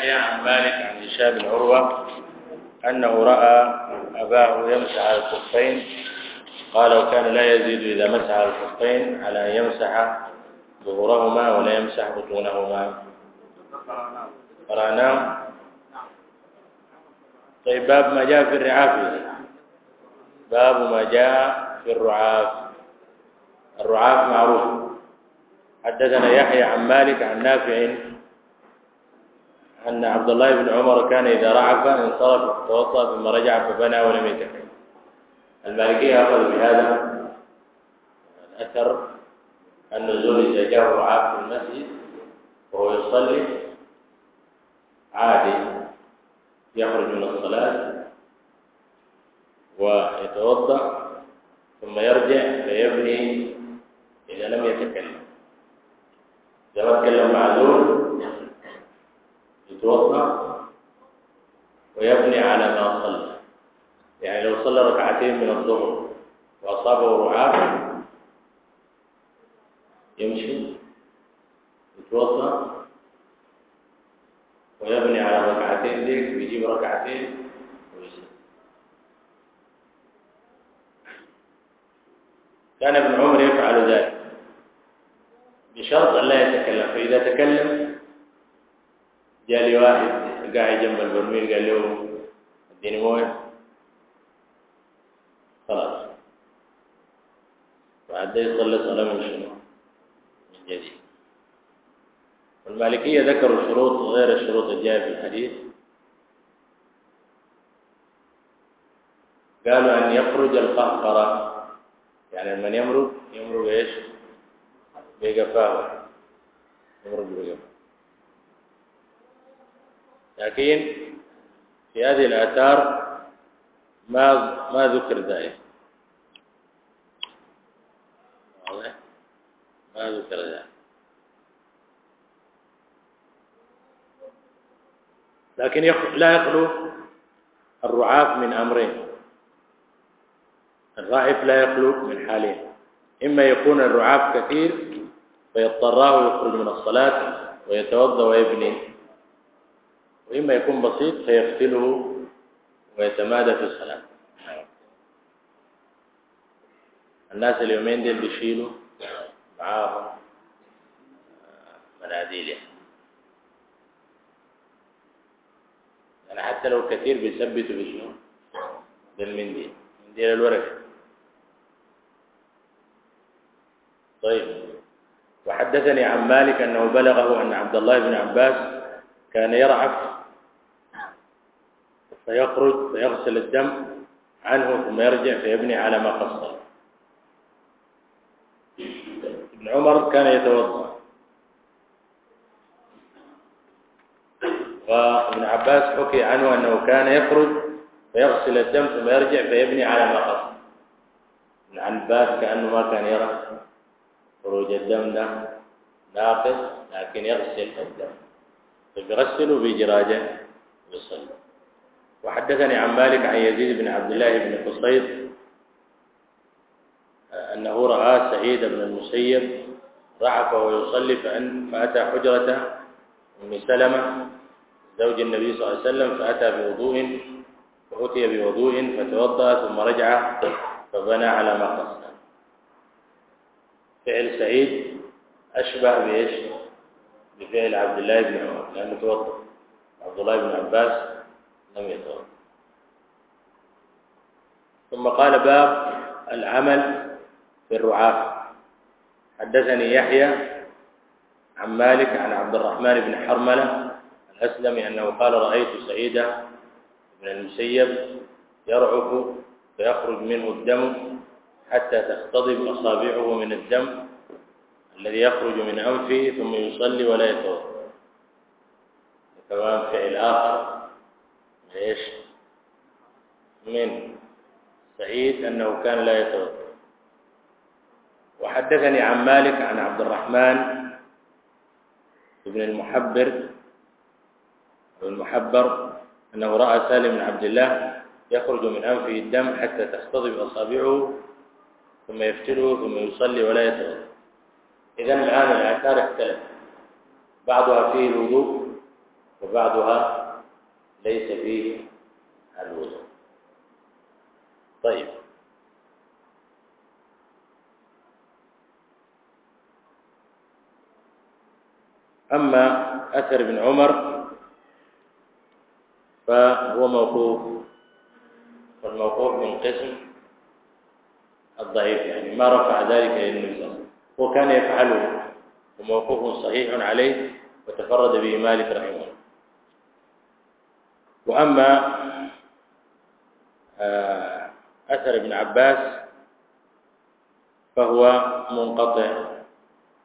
يحيى عن مالك عن هشام بن عروة أنه رأى أباه يمسح على الخفين. قال وكان لا يزيد إذا مسح على الخفين على أن يمسح ظهورهما ولا يمسح بطونهما. قرأناه طيب باب ما جاء في الرعاف. باب ما جاء في الرعاف. الرعاف معروف. حدثنا يحيى عن مالك عن نافع أن عبد الله بن عمر كان إذا رعف انصرف فتوضا ثم رجع فبنى ولم يتكلم المالكية أخذ بهذا الأثر النزول إذا جاء رعاف في المسجد وهو يصلي عادي يخرج من الصلاة ويتوضأ ثم يرجع فيبني إذا لم يتكلم. إذا ما تكلم معذور يتوضا نعم. ويبني على ما صلى. يعني لو صلى ركعتين من الظهر وأصابه رعاف يمشي. يتوضأ. ويبني على ركعتين ذيك ويجيب ركعتين ويجيب كان ابن عمر يفعل ذلك. بشرط أن لا يتكلم. فإذا تكلم جالي واحد قاعد جنب البرميل قال له اديني مويه خلاص وعدي يصلي صلاة من شنو من جديد والمالكية ذكروا شروط غير الشروط الجاية في الحديث قالوا أن يخرج القهقرة يعني من يمرق يمرق إيش بقفاوة يمرق بقفاوة لكن في هذه الآثار ما ما ذكر ذلك واضح ما ذكر ذلك لكن لا يخلو الرعاف من أمرين. الرعاف لا يخلو من حالين. إما يكون الرعاف كثير فيضطراه يخرج من الصلاة ويتوضأ ويبني. وإما يكون بسيط فيغسله ويتمادى في الصلاة الناس اليومين دي بيشيلوا معاهم آه، مناديل يعني. يعني حتى لو كثير بيثبتوا بشنو؟ بالمنديل منديل الورق. طيب. وحدثني عن مالك أنه بلغه أن عبد الله بن عباس كان يرعف فيخرج فيغسل الدم عنه ثم يرجع فيبني على ما قصر. ابن عمر كان يتوضأ. وابن عباس حكي عنه أنه كان يخرج فيغسل الدم ثم يرجع فيبني على ما قصر. ابن عباس كأنه ما كان يرى خروج الدم ده ناقص لكن يغسل الدم. فبيغسله بجراجة ويصلي. وحدثني عن مالك عن يزيد بن عبد الله بن قصير أنه رأى سعيد بن المسيب رعف ويصلي فأن فأتى حجرة أم سلمة زوج النبي صلى الله عليه وسلم فأتى بوضوء فأتي بوضوء فتوضأ ثم رجع فبنى على ما قصد. فعل سعيد أشبه بإيش؟ بفعل عبد الله بن عمر لأنه توضأ. عبد الله بن عباس لم يتوب ثم قال باب العمل في الرعاة. حدثني يحيى عن مالك عن عبد الرحمن بن حرملة الأسلمي أنه قال رأيت سعيدة بن المسيب يرعف فيخرج منه الدم حتى تختضب أصابعه من الدم الذي يخرج من أنفه ثم يصلي ولا يتوضأ. كمان فعل آخر إيش من. سعيد أنه كان لا يتوضا وحدثني عن مالك عن عبد الرحمن بن المحبر. المحبر أنه رأى سالم بن عبد الله يخرج من أنفه الدم حتى تختضب أصابعه ثم يفتله ثم يصلي ولا يتوضا إذا الآن الآثار اختلفت بعضها فيه الوضوء وبعضها ليس فيه الوضوء. طيب. أما أثر بن عمر فهو موقوف والموقوف من قسم الضعيف يعني ما رفع ذلك للنبي صلى الله عليه وسلم. وكان يفعله وموقوف صحيح عليه وتفرد به مالك رحمه الله. وأما آه، أثر ابن عباس فهو منقطع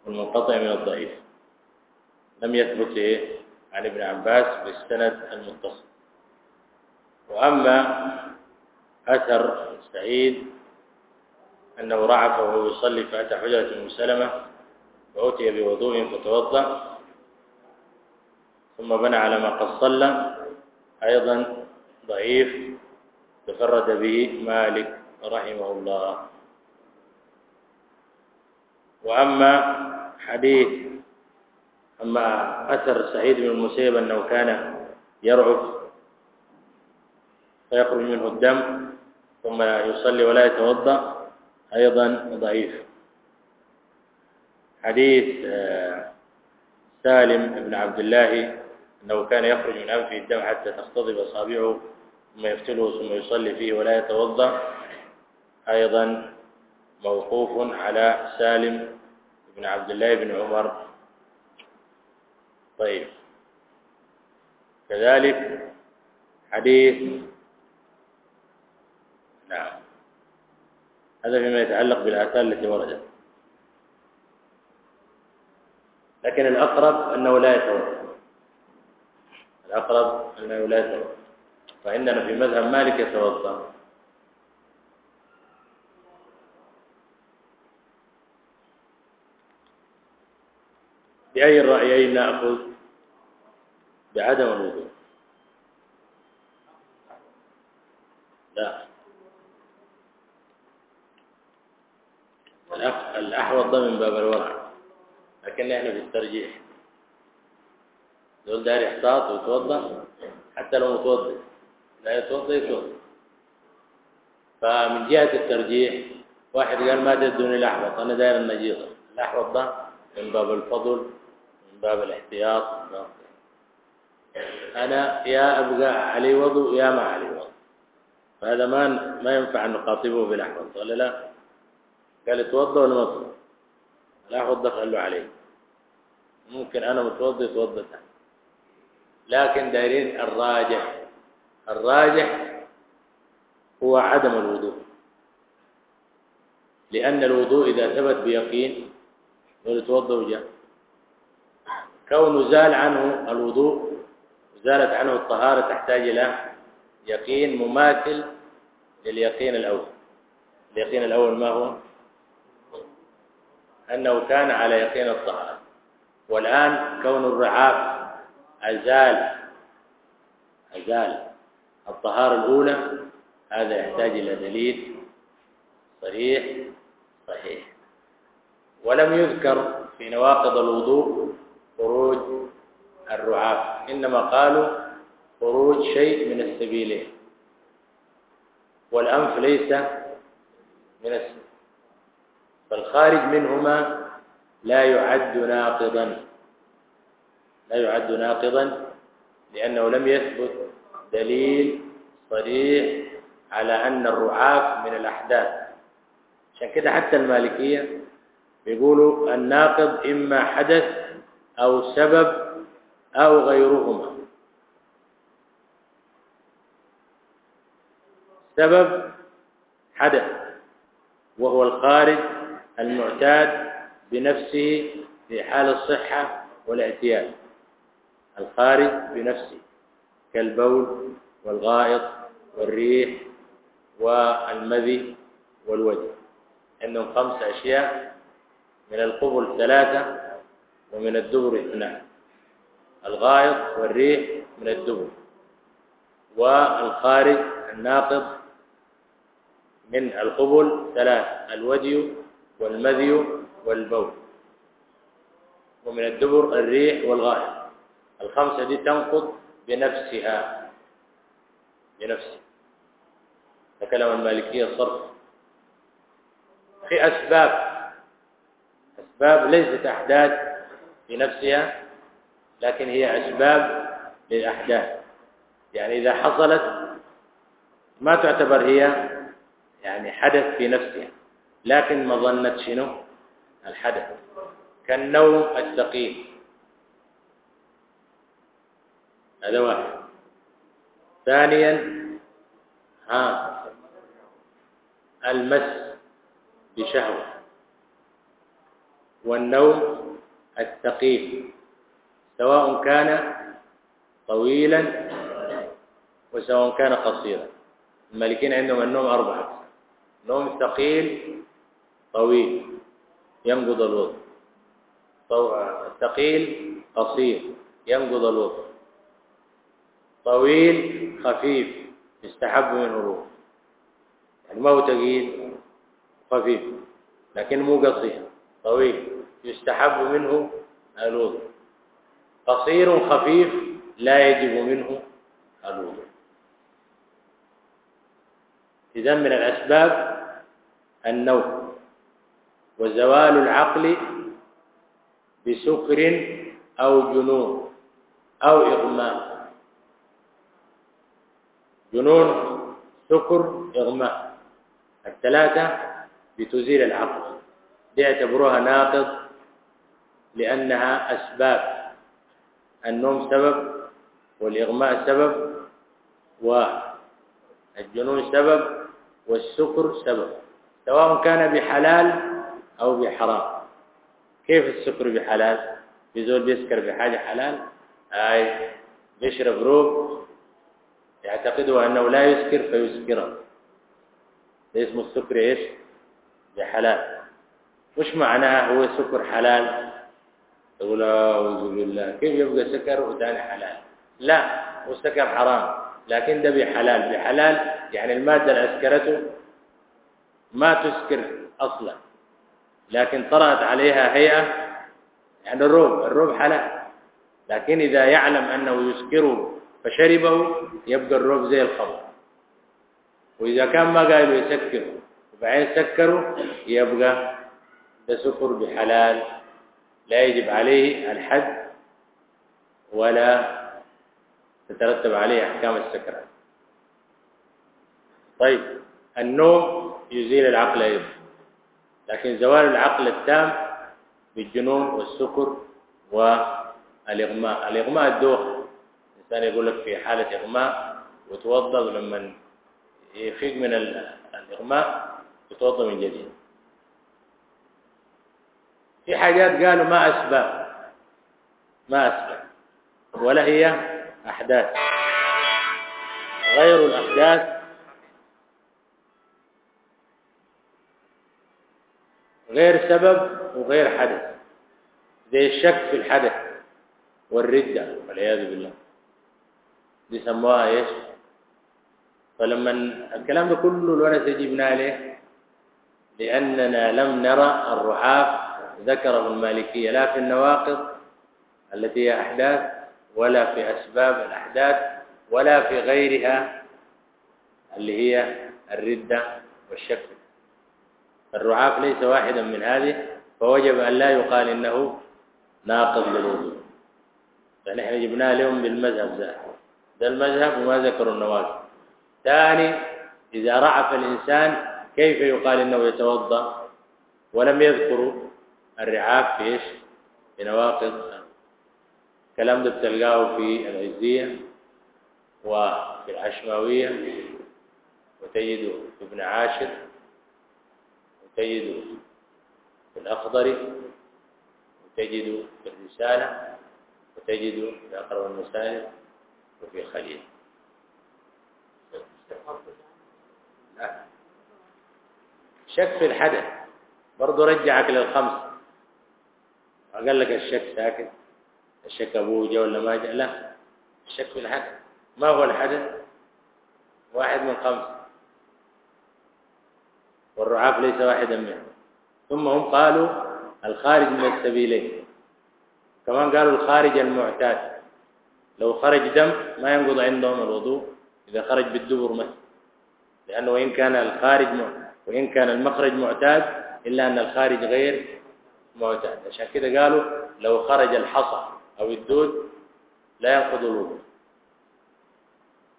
والمنقطع من الضعيف. لم يثبت عن ابن عباس بالسند المتصل. وأما أثر سعيد أنه رعف وهو يصلي فأتى حجرة أم سلمة وأتي بوضوء فتوضأ ثم بنى على ما قد صلى أيضا ضعيف. تفرد به مالك رحمه الله. وأما حديث أما أثر سعيد بن المسيب أنه كان يرعف فيخرج منه الدم ثم يصلي ولا يتوضأ أيضا ضعيف. حديث آه، سالم بن عبد الله أنه كان يخرج من أنفه الدم حتى تختضب أصابعه ثم يفتله ثم يصلي فيه ولا يتوضأ. أيضا موقوف على سالم بن عبد الله بن عمر. طيب. كذلك حديث نعم. هذا فيما يتعلق بالآثار التي وردت. لكن الأقرب أنه لا يتوضأ. الأقرب أنه لا سواء فعندنا في مذهب مالك يتوضأ. بأي الرأيين نأخذ؟ بعدم الوضوء. لا. الأحوط من باب الورع. لكن نحن في الترجيح. لو داري احتاط وتوضا حتى لو متوضى لا يتوضا يتوضا فمن جهة الترجيح واحد قال ما تدوني الأحوط أنا داير النجيطة الأحوط ده من باب الفضل من باب الاحتياط أنا يا أبقى علي وضوء يا ما علي وضوء فهذا ما ما ينفع أن نقاطبه بالأحوط قال لا قال اتوضى ولا ما الأحوط ده له عليه ممكن أنا متوضي اتوضى تحت لكن دارين الراجح. الراجح هو عدم الوضوء. لأن الوضوء إذا ثبت بيقين ولتوضأ جاء. كون زال عنه الوضوء زالت عنه الطهارة تحتاج إلى يقين مماثل لليقين الأول. اليقين الأول ما هو؟ أنه كان على يقين الطهارة. والآن كون الرعاق أزال أزال الطهارة الأولى. هذا يحتاج إلى دليل صريح. صحيح. ولم يذكر في نواقض الوضوء خروج الرعاف. إنما قالوا خروج شيء من السبيلين والأنف ليس من السبيل فالخارج منهما لا يعد ناقضا. لا يعد ناقضا لأنه لم يثبت دليل صريح على أن الرعاف من الأحداث. عشان كده حتى المالكية بيقولوا الناقض إما حدث أو سبب أو غيرهما. سبب حدث وهو الخارج المعتاد بنفسه في حال الصحة والاعتياد. الخارج بنفسه كالبول والغائط والريح والمذي والوجه. انهم خمس أشياء من القبل ثلاثة ومن الدبر اثنان الغائط والريح من الدبر. والخارج الناقض من القبل ثلاثة الودي والمذي والبول. ومن الدبر الريح والغائط. الخمسة دي تنقض بنفسها. بنفسها. تكلم المالكية الصرف. في أسباب. أسباب ليست أحداث بنفسها لكن هي أسباب للأحداث. يعني إذا حصلت ما تعتبر هي يعني حدث في نفسها لكن مظنه شنو؟ الحدث. كالنوم الثقيل. هذا واحد. ثانيا ها المس بشهوة. والنوم الثقيل. سواء كان طويلا وسواء كان قصيرا. المالكين عندهم النوم أربعة نوم ثقيل طويل. ينقض الوضوء. ثقيل قصير. ينقض الوضوء. طويل خفيف يستحب منه يعني ما هو تقيل خفيف لكن مو قصير طويل يستحب منه الوضوء قصير خفيف لا يجب منه الوضوء إذا من الأسباب النوم وزوال العقل بسكر أو جنون أو إغماء. جنون سكر إغماء الثلاثة بتزيل العقل. بيعتبروها ناقض لأنها أسباب. النوم سبب والإغماء سبب والجنون سبب والسكر سبب. سواء كان بحلال أو بحرام. كيف السكر بحلال؟ بيزول بيسكر بحاجة حلال؟ أي بيشرب روب يعتقد أنه لا يسكر فيسكره اسم السكر إيش؟ بحلال. مش معناه هو سكر حلال. تقول أعوذ بالله. كيف يبقى سكر وثاني حلال؟ لا هو سكر حرام. لكن ده بحلال. بحلال يعني المادة اللي أسكرته ما تسكر أصلا. لكن طرأت عليها هيئة يعني الروب. الروب حلال. لكن إذا يعلم أنه يسكره فشربه يبقى الرب زي الخمر. وإذا كان ما قال يسكره وبعدين سكره يبقى ده سكر بحلال. لا يجب عليه الحد ولا تترتب عليه أحكام السكرة طيب النوم يزيل العقل أيضا. لكن زوال العقل التام بالجنون والسكر والإغماء. الإغماء الدوخ الثاني يقول لك في حالة إغماء وتوضى لما يفيق من الإغماء يتوضى من جديد. في حاجات قالوا ما أسباب ما أسباب ولا هي أحداث. غير الأحداث غير سبب وغير حدث. زي الشك في الحدث والردة والعياذ بالله. بسموها إيش فلما الكلام ده كله الورث جبنا عليه لاننا لم نرى الرعاف ذكره المالكيه لا في النواقض التي هي احداث ولا في اسباب الاحداث ولا في غيرها اللي هي الرده والشك الرعاف ليس واحدا من هذه فوجب ان لا يقال انه ناقض للوضوء فنحن جبناه لهم بالمذهب ذا ذا المذهب وما ذكر النوازل ثاني إذا رعف الإنسان كيف يقال أنه يتوضأ؟ ولم يذكر الرعاف في إيش؟ في نواقض كلام ده بتلقاه في العزية وفي العشماوية وتجده في ابن عاشر وتجده في الأخضر وتجده في الرسالة وتجده في أقرب المسائل وفي خليل لا. شك في الحدث. برضه رجعك للخمس. قال لك الشك ساكت. الشك ابوه جاء ولا ما جاء لا. الشك في الحدث. ما هو الحدث؟ واحد من خمس. والرعاف ليس واحدا منهم. ثم هم قالوا الخارج من السبيلين. كمان قالوا الخارج المعتاد. لو خرج دم ما ينقض عندهم الوضوء. إذا خرج بالدبر مثلا لأنه وإن كان الخارج وإن كان المخرج معتاد إلا أن الخارج غير معتاد. عشان كده قالوا لو خرج الحصى أو الدود لا ينقض الوضوء.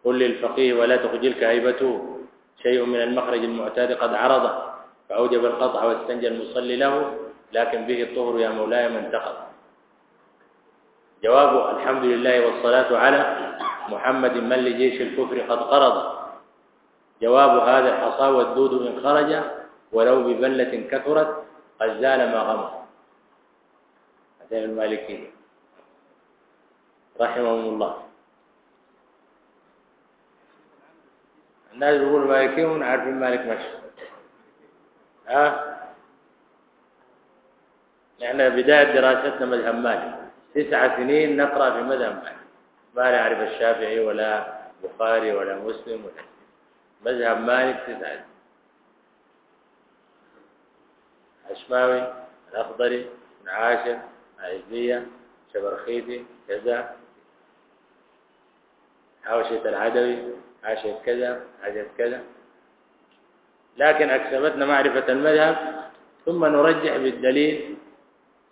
قل للفقيه ولا تخجلك هيبته شيء من المخرج المعتاد قد عرضه فأوجب القطع واستنجى المصلي له لكن به الطهر يا مولاي من تقض جوابه الحمد لله والصلاة على محمد من لجيش الكفر قد قرض. جواب هذا الحصى والدود إن خرج ولو ببلة كثرت قد زال ما غمر. هذا المالكين رحمهم الله. الناس يقول مالكين ونعرفين مالك مشهور ها؟ نحن بداية دراستنا مذهب مالك. تسع سنين نقرأ في مذهب مالك ما نعرف الشافعي ولا بخاري ولا مسلم ولا مذهب مالك تسع سنين. عشماوي الأخضري بن عاشر عزية شبرخيتي كذا. حوشة العدوي حاشية كذا حاشية كذا. لكن أكسبتنا معرفة المذهب ثم نرجح بالدليل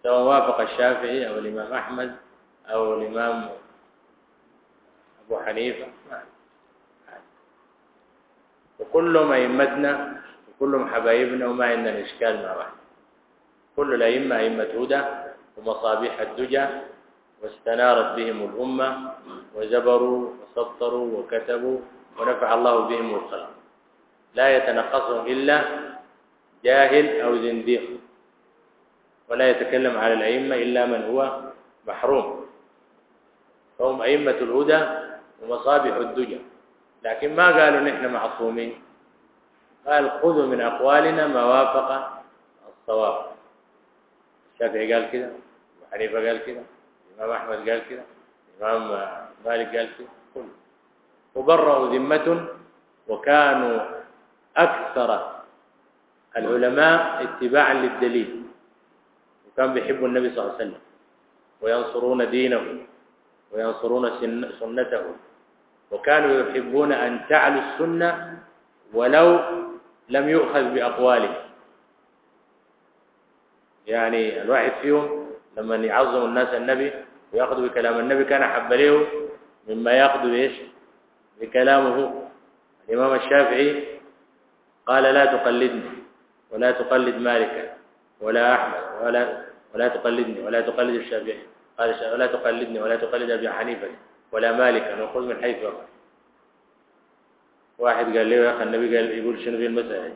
سواء وافق الشافعي أو الإمام أحمد أو الإمام أبو حنيفة. وكلهم أئمتنا وكلهم حبايبنا وما عندنا إشكال مع واحد كل الأئمة أئمة هدى ومصابيح الدجى واستنارت بهم الأمة وجبروا وسطروا وكتبوا ونفع الله بهم الخلق لا يتنقصهم إلا جاهل أو زنديق. ولا يتكلم على الأئمة إلا من هو محروم. فهم أئمة الهدى ومصابيح الدجى. لكن ما قالوا نحن معصومين. قال خذوا من أقوالنا ما وافق الصواب. الشافعي قال كده وحنيفة قال كده الإمام أحمد قال كده الإمام مالك قال كده كله. وبرأوا ذمة وكانوا أكثر العلماء اتباعا للدليل. كان بيحب النبي صلى الله عليه وسلم. وينصرون دينه وينصرون سنته وكانوا يحبون أن تعلو السنة ولو لم يؤخذ بأقواله يعني الواحد فيهم لما يعظم الناس النبي ويأخذ بكلام النبي كان أحب له مما يأخذ بإيش؟ بكلامه. الإمام الشافعي قال لا تقلدني ولا تقلد مالكا ولا أحمد ولا ولا تقلدني ولا تقلد الشافعي. قال ولا تقلدني ولا تقلد أبي حنيفة ولا مالكا وخذ من حيث وقع واحد قال له يا أخي النبي قال يقول شنو في المسألة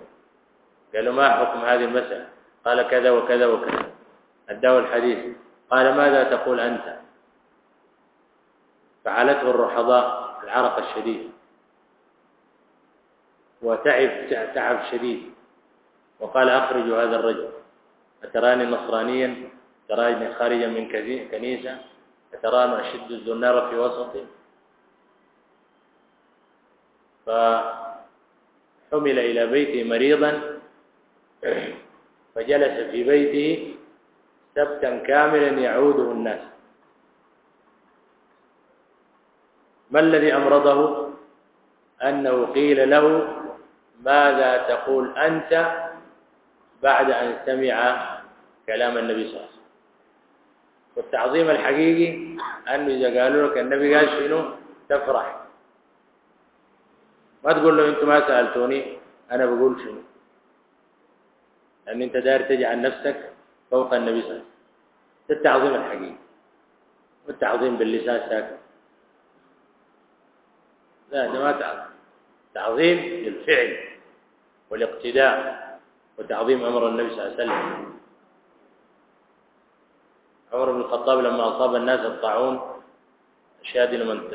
قال له ما حكم هذه المسألة؟ قال كذا وكذا وكذا. اداه الحديث. قال ماذا تقول أنت؟ فعلته الرحضاء العرق الشديد. وتعب تعب شديد. وقال أخرجوا هذا الرجل. أتراني نصرانيا أتراني خارجا من كنيسة أتراني أشد الزنار في وسطي. فحمل إلى بيته مريضا فجلس في بيته سبتا كاملا يعوده الناس. ما الذي أمرضه؟ أنه قيل له ماذا تقول أنت بعد أن سمع كلام النبي صلى الله عليه وسلم. والتعظيم الحقيقي أنه إذا قالوا لك النبي قال شنو؟ تفرح. ما تقول له أنتم ما سألتوني أنا بقول شنو؟ لأن أنت داير تجعل نفسك فوق النبي صلى الله عليه وسلم. التعظيم الحقيقي. والتعظيم باللسان ساكن. لا ده ما تعظيم. تعظيم للفعل والاقتداء. وتعظيم أمر النبي صلى الله عليه وسلم. عمر بن الخطاب لما أصاب الناس الطاعون أشياء دي لمن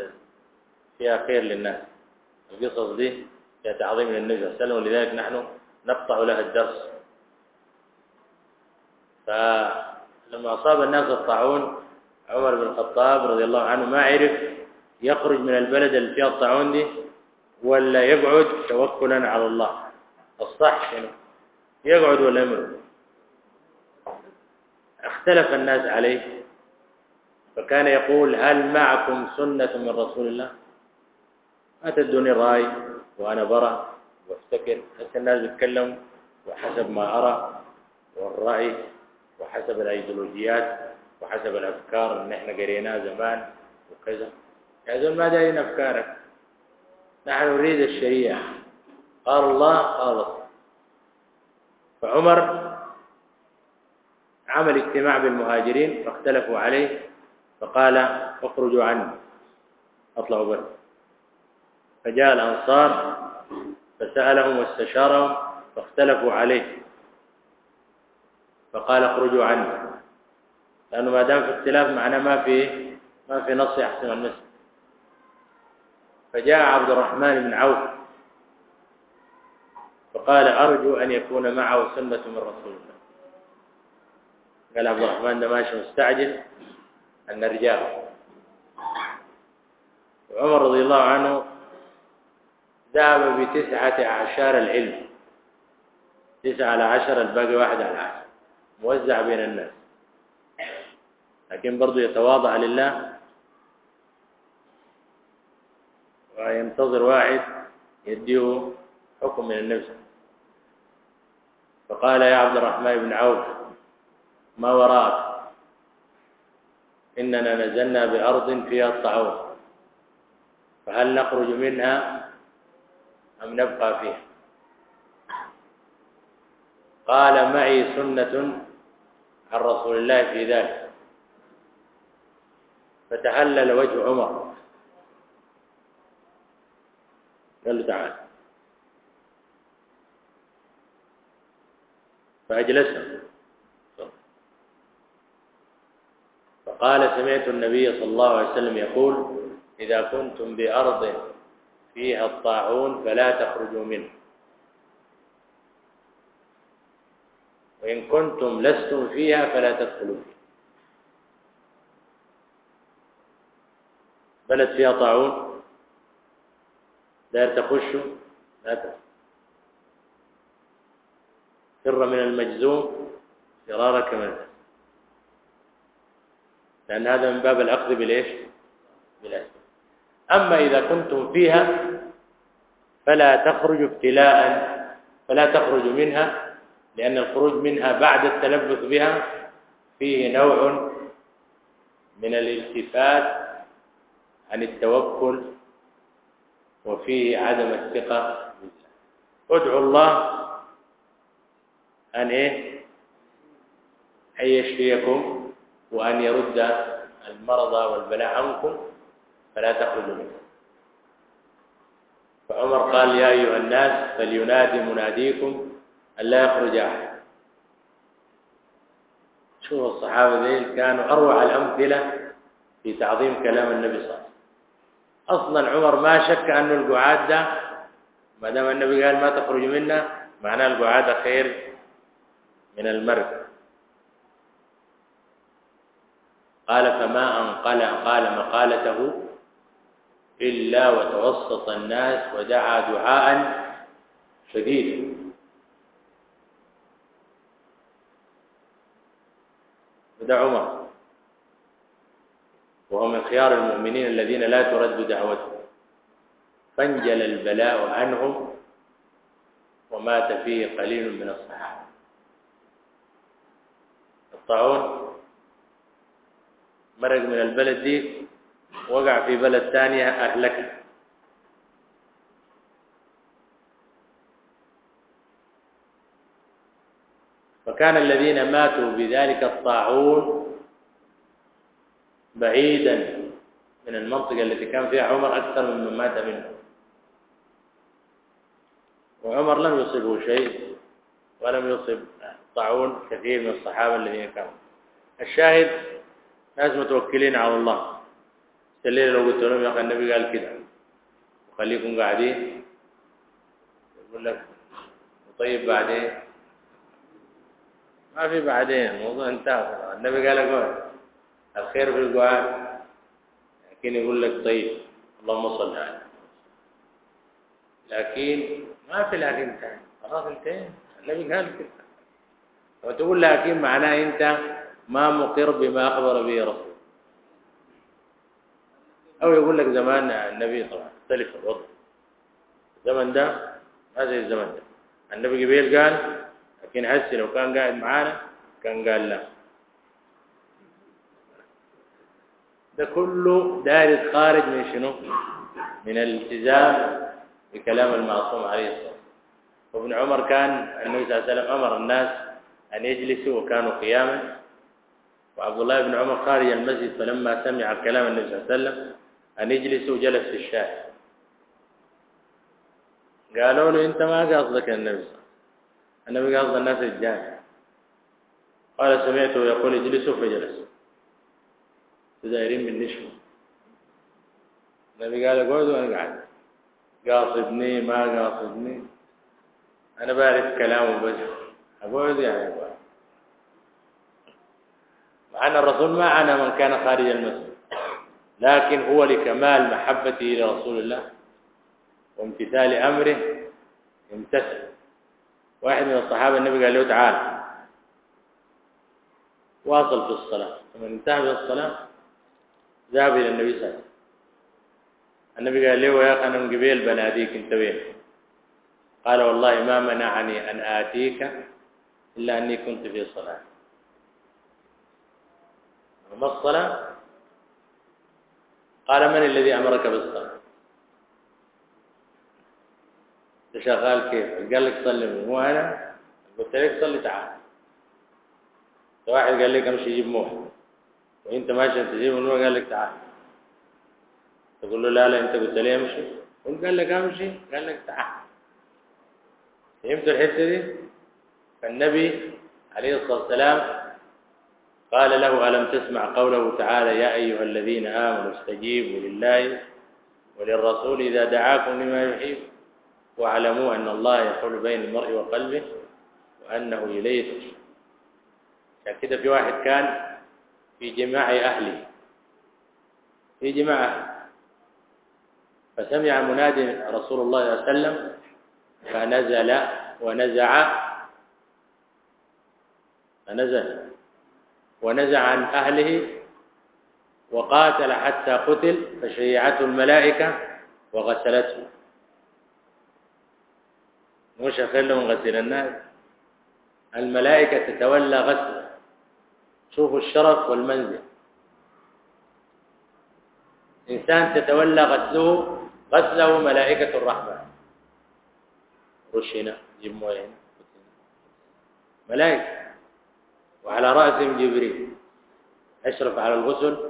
فيها خير للناس. القصص دي فيها تعظيم للنبي صلى الله عليه وسلم ولذلك نحن نقطع لها الدرس. فلما أصاب الناس الطاعون عمر بن الخطاب رضي الله عنه ما عرف يخرج من البلد اللي فيها الطاعون دي ولا يقعد توكلا على الله. الصح يعني يقعد ولا اختلف الناس عليه. فكان يقول هل معكم سنة من رسول الله؟ أتدني رأي وأنا برا وأفتكر. حتى الناس يتكلموا وحسب ما أرى والرأي وحسب الأيديولوجيات وحسب الأفكار اللي إحنا قريناها زمان وكذا. يا زول ما دارين أفكارك. نحن نريد الشريعة. قال الله قال الله فعمر عمل اجتماع بالمهاجرين فاختلفوا عليه فقال اخرجوا عني أطلعوا بره فجاء الأنصار فسألهم واستشارهم فاختلفوا عليه. فقال اخرجوا عني لأنه ما دام في اختلاف معناه ما في ما في نص يحسن المسلم فجاء عبد الرحمن بن عوف فقال أرجو أن يكون معه سنة من رسول الله. قال عبد الرحمن ده ماشي مستعجل أن رجاله وعمر رضي الله عنه ذهب بتسعة عشر العلم. تسعة على عشر الباقي واحد على عشر. موزع بين الناس. لكن برضو يتواضع لله. وينتظر واحد يديه حكم من النفس. فقال يا عبد الرحمن بن عوف ما وراك؟ إننا نزلنا بأرض فيها الطاعون فهل نخرج منها أم نبقى فيها؟ قال معي سنة عن رسول الله في ذلك. فتحلل وجه عمر. قال تعالى فاجلس فقال سمعت النبي صلى الله عليه وسلم يقول إذا كنتم بأرض فيها الطاعون فلا تخرجوا منه. وإن كنتم لستم فيها فلا تدخلوا فيها. بلد فيها طاعون؟ دار تخشوا؟ لا تخشوا فر من المجزوم فرارك منه لأن هذا من باب العقد بالإيش؟ بالأسف أما إذا كنتم فيها فلا تخرج ابتلاء فلا تخرج منها لأن الخروج منها بعد التلبث بها فيه نوع من الالتفات عن التوكل وفيه عدم الثقة بالله. ادعوا الله أن إيه؟ أن يشفيكم وأن يرد المرض والبلاء عنكم فلا تخرجوا منه. فعمر قال يا أيها الناس فلينادي مناديكم أن لا يخرج أحد. شوفوا الصحابة ذيل كانوا أروع الأمثلة في تعظيم كلام النبي صلى الله عليه وسلم. أصلا عمر ما شك أن القعاد ده ما دام النبي قال ما تخرج منا معناه القعاد خير من المرض. قال فما أنقل قال مقالته إلا وتوسط الناس ودعا دعاء شديدا. ودعا عمر. وهو من خيار المؤمنين الذين لا ترد دعوتهم فانجل البلاء عنهم ومات فيه قليل من الصحابة. طاعون مرق من البلد دي وقع في بلد ثانية أهلكها فكان الذين ماتوا بذلك الطاعون بعيدا من المنطقة التي كان فيها عمر أكثر من من مات منه. وعمر لم يصبه شيء ولم يصب طاعون كثير من الصحابة الذين كانوا. الشاهد ناس متوكلين على الله. سليل لو قلت لهم يا أخي النبي قال كده. وخليكم قاعدين. يقول لك طيب بعدين؟ ما في بعدين الموضوع انتهى. النبي قال لك الخير في القرآن لكن يقول لك طيب اللهم صل على لكن ما في لكن ثاني خلاص انتهى النبي قال كده. وتقول لكن معناه انت ما مقر بما أخبر به رسول. أو يقول لك زمان النبي طبعا اختلف الوضع. الزمن ده هذا الزمن ده. النبي قبيل قال لكن هسه لو كان قاعد معانا كان قال لا. ده كله دارس خارج من شنو؟ من الالتزام بكلام المعصوم عليه الصلاة والسلام. وابن عمر كان النبي صلى الله عليه وسلم أمر الناس أن يجلسوا وكانوا قياما. وعبد الله بن عمر خارج المسجد فلما سمع كلام النبي صلى الله عليه وسلم أن يجلسوا جلس في الشاهد قالوا له أنت ما قصدك النبي النبي قصد الناس الجامع قال سمعته يقول اجلسوا فجلسوا تدائرين بالنشوة النبي قال اقعد وأنا قاعد. قاصدني ما قاصدني. أنا بعرف كلامه بس. أقول يعني أقول معنى الرسول ما عانى من كان خارج المسجد لكن هو لكمال محبته لرسول الله وامتثال أمره امتثل واحد من الصحابة النبي قال له تعال واصل في الصلاة ثم انتهى من الصلاة ذهب إلى النبي صلى الله عليه وسلم النبي قال له يا أخي أنا من قبيل بناديك انت وين قال والله ما منعني أن آتيك إلا أني كنت في صلاة. ما الصلاة قال من الذي أمرك بالصلاة؟ شغال كيف؟ قال لك صلي مو أنا؟ قلت لك صلي تعال. واحد قال لك أمشي جيب موح. وأنت ماشي تجيب جيب النور قال لك تعال. تقول له لا لا أنت قلت لي أمشي. قال لك أمشي قال لك تعال. فهمت الحتة دي؟ فالنبي عليه الصلاة والسلام قال له ألم تسمع قوله تعالى يا أيها الذين آمنوا استجيبوا لله وللرسول إذا دعاكم لما يحيب واعلموا أن الله يحول بين المرء وقلبه وأنه إليه كان كده في واحد كان في جماع أهله في جماع أهله. فسمع منادي رسول الله صلى الله عليه وسلم فنزل ونزع فنزل ونزع عن أهله وقاتل حتى قتل فشيعته الملائكة وغسلته. مش أخير من غسل الناس الملائكة تتولى غسله. شوفوا الشرف والمنزل. إنسان تتولى غسله غسله ملائكة الرحمة رشنا جموه هنا ملائكة. وعلى رأسهم جبريل. أشرف على الغسل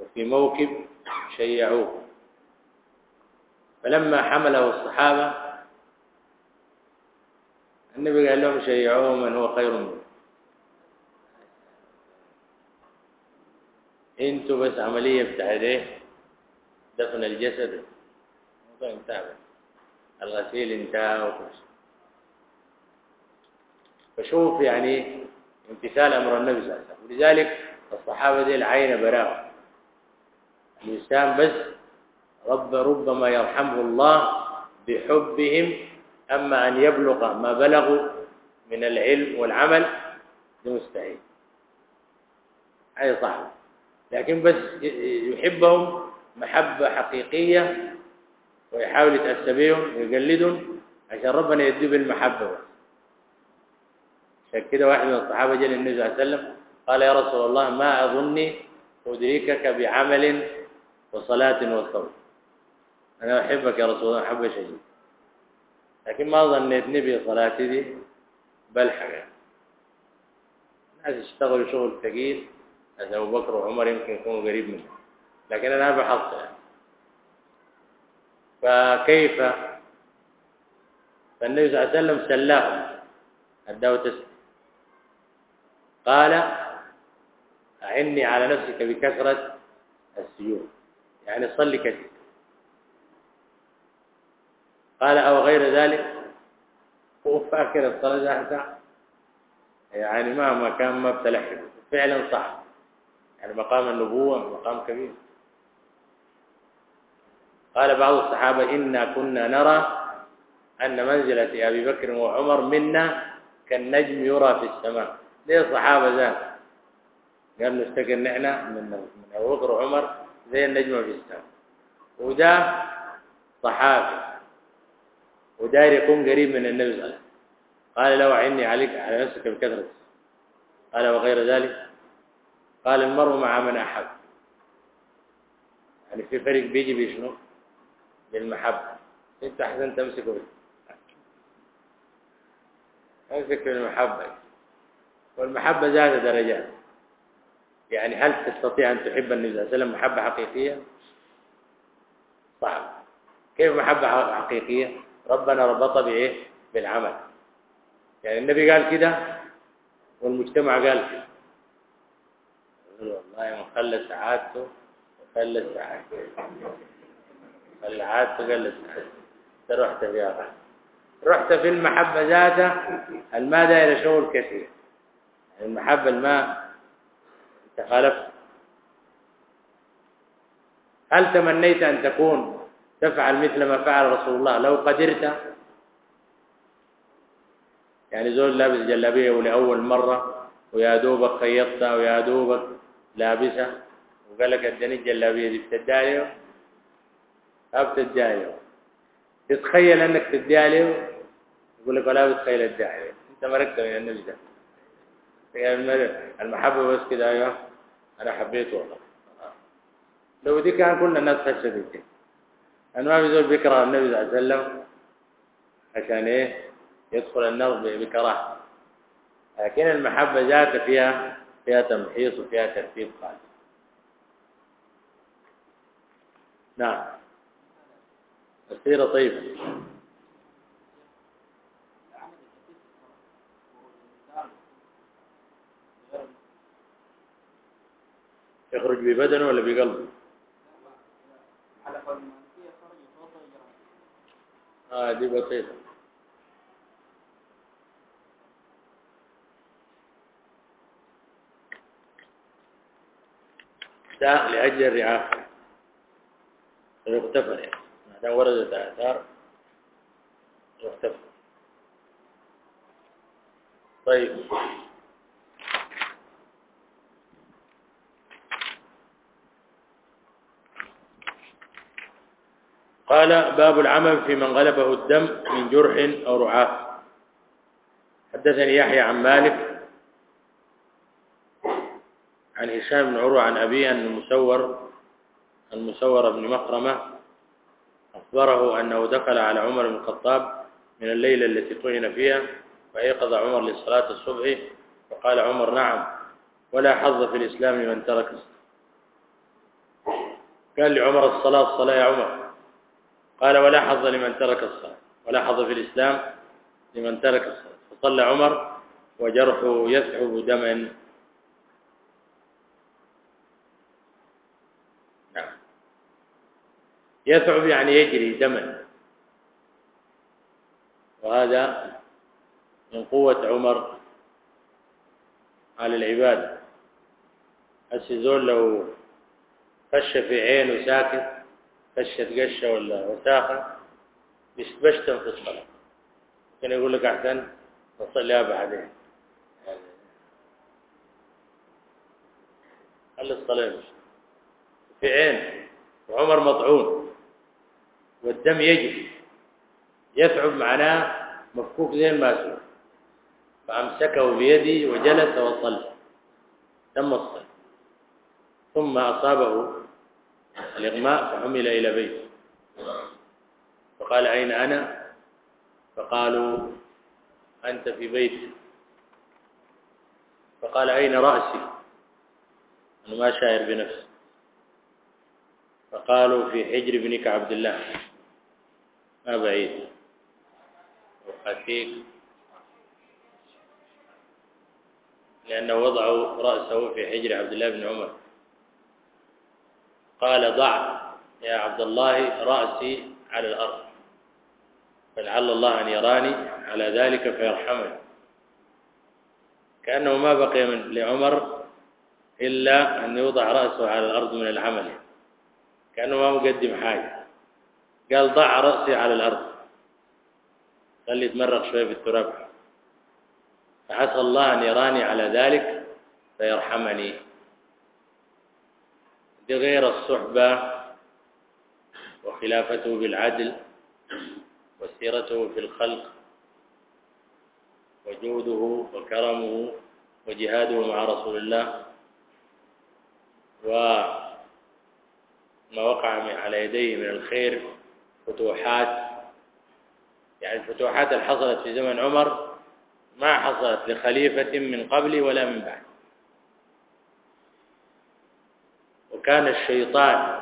وفي موكب شيعوه. فلما حمله الصحابة النبي قال لهم شيعوه من هو خير منه. أنتوا بس عملية بتاعت إيه؟ دفن الجسد. موضوع انتابع الغسيل انتهى وكل شيء فشوف يعني إيه؟ امتثال أمر النبي صلى الله عليه وسلم. ولذلك الصحابة دي العين براء. الانسان بس رب ربما يرحمه الله بحبهم أما أن يبلغ ما بلغوا من العلم والعمل ده مستحيل هاي صعب لكن بس يحبهم محبة حقيقية ويحاول يتأسى بهم ويقلدهم عشان ربنا يديه بالمحبة. كده واحد من الصحابة جاء للنبي صلى الله عليه وسلم قال يا رسول الله ما أظني أدركك بعمل وصلاة وصوم. أنا أحبك يا رسول الله أحب شيء. لكن ما ظنيتني بصلاتي دي بلحق الناس يشتغلوا شغل ثقيل ناس أبو بكر وعمر يمكن يكونوا قريب منه. لكن أنا بحصل يعني. فكيف؟ فالنبي صلى الله عليه وسلم سلاهم. أداه تسليم. قال أعني على نفسك بكثرة السجود. يعني صلي كثير. قال أو غير ذلك؟ وفاكر الصلاة جاهزه يعني مهما كان ما بتلحق فعلا صح. يعني مقام النبوة مقام كبير. قال بعض الصحابة إنا كنا نرى أن منزلة أبي بكر وعمر منا كالنجم يرى في السماء. ليه الصحابة ذاك قال نستقل نحن من أبو بكر وعمر زي النجم والإسلام وده صحابي. وداير يكون قريب من النبي صلى الله عليه وسلم. قال لو عني عليك على نفسك بكثرة. قال وغير ذلك. قال المرء مع من أحب. يعني في فرق بيجي بشنو؟ بالمحبة. إنت أحسن تمسكه بالمحبة أمسك بالمحبة. والمحبة ذات درجات يعني هل تستطيع أن تحب النبي صلى الله عليه وسلم محبة حقيقية؟ صعب. كيف محبة حقيقية؟ ربنا ربط بإيه؟ بالعمل. يعني النبي قال كده والمجتمع قال كده. والله من خلى سعادته خلى سعادته خلى عادته قال سعادته رحت في رحت في المحبة ذاتها المادة إلى شغل كثير. المحبة الماء. تخالفت هل تمنيت أن تكون تفعل مثل ما فعل رسول الله لو قدرت؟ يعني زول لابس جلابية ولأول مرة ويا دوبك خيطتها ويا دوبك لابسها وقال لك اداني الجلابية دي بتداليه بتداليه تتخيل أنك تداليه يقول لك ولا بتخيل الداليه أنت مركب يا النبي ده. المحبة بس كده يا أنا حبيته والله. لو دي كان كنا الناس خشت دي أنا ما بيزول بكره النبي صلى الله عليه وسلم عشان إيه؟ يدخل النار بكراهة. لكن المحبة جاءت فيها فيها تمحيص وفيها ترتيب خالص. نعم. السيرة طيبة. يخرج ببدنه ولا بقلبه آه دي بسيطة. ده لأجل الرعاية. المغتفر يعني هذا وردت آثار المغتفر طيب. قال باب العمل في من غلبه الدم من جرح أو رعاة. حدثني يحيى عن مالك عن هشام بن عروة عن أبي أن المسور المسور بن مقرمة أخبره أنه دخل على عمر بن الخطاب من الليلة التي طعن فيها فأيقظ عمر لصلاة الصبح فقال عمر نعم ولا حظ في الإسلام من ترك. قال لعمر الصلاة الصلاة يا عمر. قال ولا حظ لمن ترك الصلاة. ولا حظ في الإسلام لمن ترك الصلاة. فصلى عمر وجرحه يسحب دما. نعم. يسحب يعني يجري دما. وهذا من قوة عمر على العباد السيزول لو فش في عينه ساكت الشرقشة ولا وساخة مش تنفذ الصلاة كان يقول لك أحسن نصليها بعدين قال الصلاة. في عين. وعمر مطعون. والدم يجري. يثعب معناه مفكوك زي الماسور فأمسكه بيدي وجلس وصلى. تم الصلاة. ثم أصابه الإغماء فحمل إلى بيت. فقال أين أنا؟ فقالوا أنت في بيت. فقال أين رأسي؟ أنا ما شاعر بنفسي. فقالوا في حجر ابنك عبد الله. ما بعيد. وقتيك لأنه وضعوا رأسه في حجر عبد الله بن عمر. قال ضع يا عبد الله رأسي على الأرض. فلعل الله أن يراني على ذلك فيرحمني. كأنه ما بقي من لعمر إلا أن يوضع رأسه على الأرض من العمل. كأنه ما مقدم حاجة. قال ضع رأسي على الأرض. قال لي تمرق شوية في التراب. فعسى الله أن يراني على ذلك فيرحمني. بغير الصحبة وخلافته بالعدل وسيرته في الخلق وجوده وكرمه وجهاده مع رسول الله وما وقع على يديه من الخير فتوحات. يعني الفتوحات اللي حصلت في زمن عمر ما حصلت لخليفة من قبل ولا من بعد. كان الشيطان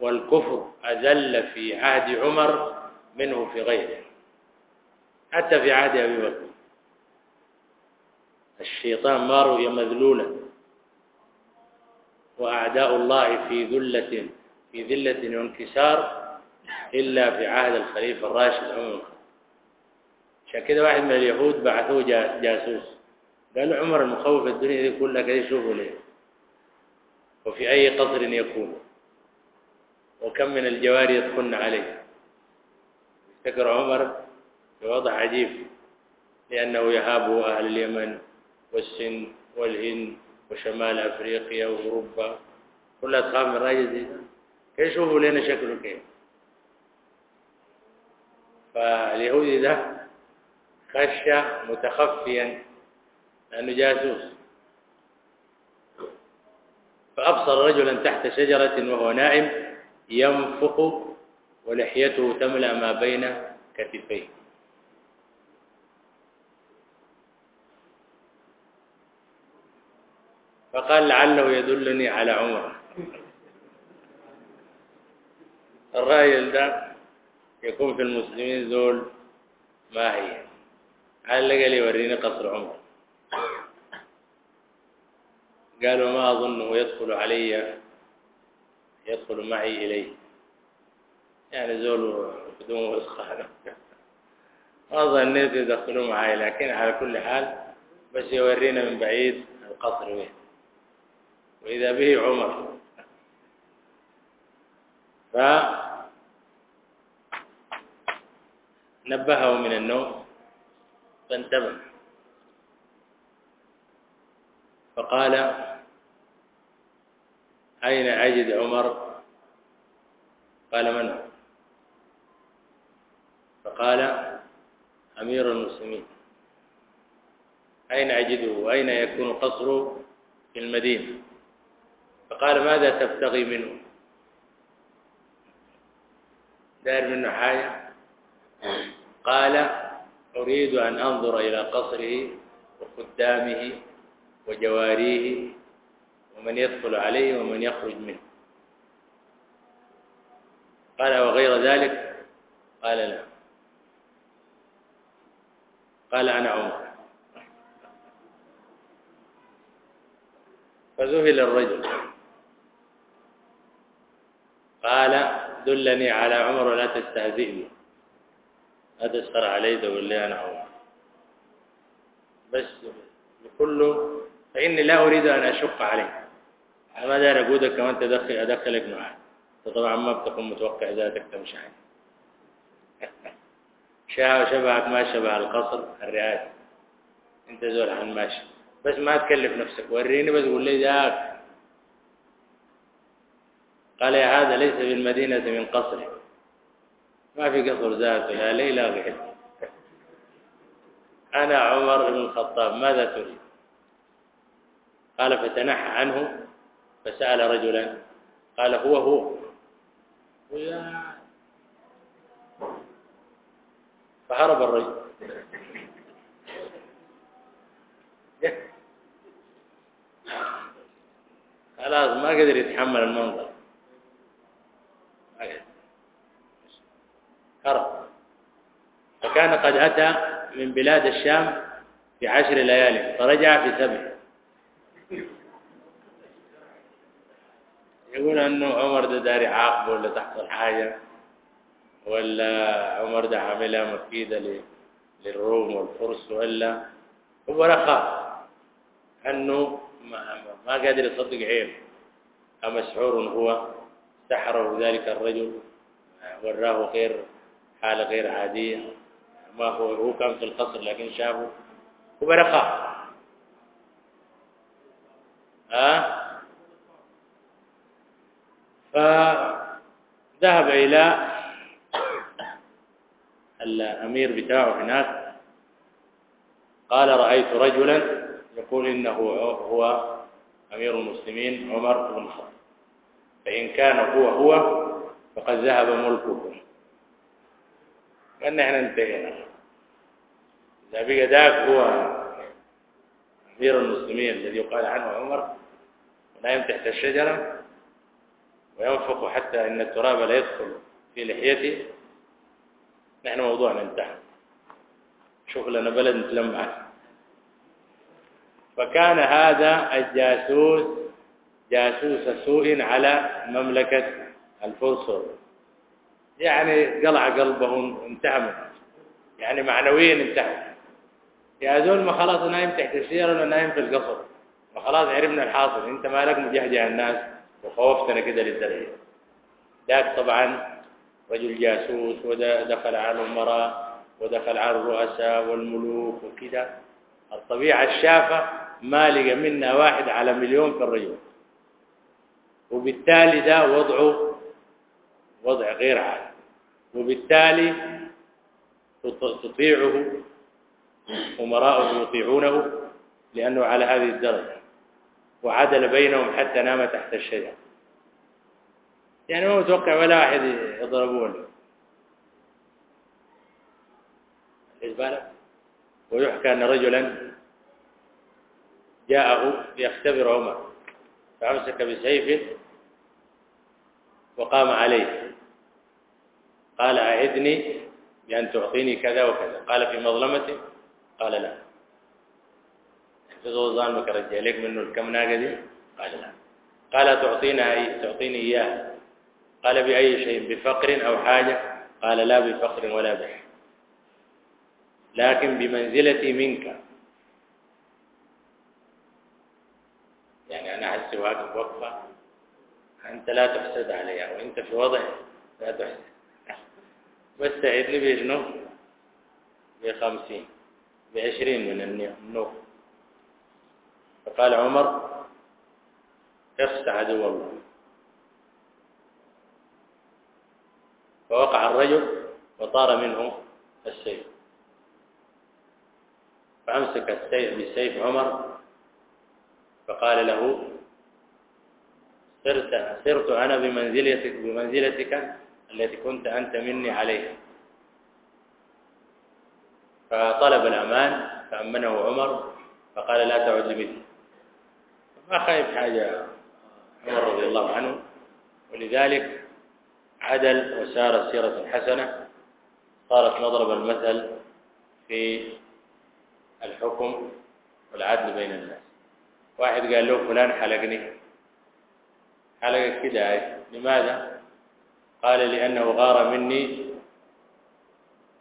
والكفر أذل في عهد عمر منه في غيره. حتى في عهد أبي بكر. الشيطان ما روي مذلولا وأعداء الله في ذلة في ذلة وانكسار إلا في عهد الخليفة الراشد عمر. عشان كده واحد من اليهود بعثوه جاسوس. قال عمر المخوف الدنيا دي كلها كده شوفوا ليه؟ وفي أي قصر يكون وكم من الجوار يدخلن عليه. يفتكر عمر بوضع عجيب لأنه يهابه أهل اليمن والسن والهند وشمال أفريقيا وأوروبا. كل أصحاب من راجل كيف شوفوا لنا شكله كيف؟ فاليهودي ده خشى متخفيا لأنه جاسوس. فأبصر رجلا تحت شجرة وهو نائم ينفق ولحيته تملأ ما بين كتفيه. فقال لعله يدلني على عمره الرأي ده يكون في المسلمين ذول ما هي؟ قال يوريني قصر عمر؟ قال وما أظنه يدخل علي يدخل معي إليه يعني زول بدون وسخانة ما ظنيت يدخلوا معي لكن على كل حال بس يورينا من بعيد القصر وين. وإذا به عمر. ف نبهه من النوم. فانتبه. فقال أين أجد عمر؟ قال من هو فقال أمير المسلمين. أين أجده؟ أين يكون قصره؟ في المدينة. فقال ماذا تبتغي منه؟ دار منه حاجة؟ قال أريد أن أنظر إلى قصره وخدامه وجواريه ومن يدخل عليه ومن يخرج منه. قال وغير ذلك؟ قال لا. قال أنا عمر. فزهل الرجل. قال دلني على عمر ولا تستهزئني. لا تسخر علي تقول لي أنا عمر. بس بكله فإني لا أريد أن أشق عليه. ما داير اقودك كمان تدخل ادخلك معاه فطبعا ما بتكون متوقع ذاتك تمشي شبهك ما شبه القصر الرئاسي انت زول عن ماشي بس ما تكلف نفسك وريني بس قول لي ذاك قال يا هذا ليس بالمدينة من قصر. ما في قصر ذاته لا لي لا غير أنا عمر بن الخطاب ماذا تريد؟ قال فتنحى عنه فسأل رجلا قال هو هو. فهرب الرجل. خلاص ما قدر يتحمل المنظر. فكان قد أتى من بلاد الشام في عشر ليالي فرجع في سبع. يقول أنه عمر ده داري عاق ولا تحصل حاجة ولا عمر ده عاملها مكيدة للروم والفرس ولا هو رخاء أنه ما, ما قادر يصدق عينه أمسحور هو سحره ذلك الرجل وراه غير حالة غير عادية. ما هو هو كان في القصر لكن شافه وبرخاء ها؟ أه؟ فذهب إلى الأمير بتاعه هناك. قال رأيت رجلا يقول إنه هو أمير المسلمين عمر بن الخطاب. فإن كان هو هو فقد ذهب ملككم. قلنا إحنا انتهينا. إذا بقى ذاك هو أمير المسلمين الذي يقال عنه عمر ونايم تحت الشجرة وينفق حتى إن التراب لا يدخل في لحيته. نحن موضوعنا انتهى. شوف لنا بلد نتلمع. فكان هذا الجاسوس جاسوس سوء على مملكة الفرصر يعني قلع قلبهم انتهى يعني معنويا انتهى. يا زول ما خلاص نايم تحت السيارة ولا نايم في القصر. ما خلاص عرفنا الحاصل. انت مالك مجهجع الناس. وخوف سنة كده للدرجة ذاك طبعا رجل جاسوس ودخل على المرأة ودخل على الرؤساء والملوك وكده. الطبيعة الشافة ما لقى منا واحد على مليون في الرجل وبالتالي ده وضعه وضع غير عادي. وبالتالي تطيعه أمراءه يطيعونه لأنه على هذه الدرجة. وعدل بينهم حتى نام تحت الشجر. يعني ما متوقع ولا واحد يضربون ويحكى أن رجلا جاءه ليختبر عمر فأمسك بسيفه وقام عليه. قال أعدني بأن تعطيني كذا وكذا. قال في مظلمته قال لا. جزوزان وكرجع لك منه الكم ناقدي قال لا قال تعطينا أي تعطيني إياه قال بأي شيء بفقر أو حاجة قال لا بفقر ولا بحاجة لكن بمنزلتي منك يعني أنا أحس واقف وقفة أنت لا تحسد علي وأنت في وضع لا تحسد بس تعيد لي بجنوب بخمسين بعشرين من النوم فقال عمر اخس عدو الله فوقع الرجل وطار منه السيف. فأمسك السيف بسيف عمر فقال له صرت صرت أنا بمنزلتك بمنزلتك التي كنت أنت مني عليها. فطلب الأمان فأمنه عمر فقال لا تعد مثلي ما خايف حاجة عمر رضي الله عنه. ولذلك عدل وسار سيرة حسنة. صارت نضرب المثل في الحكم والعدل بين الناس. واحد قال له فلان حلقني. حلقك كده لماذا؟ قال لأنه غار مني.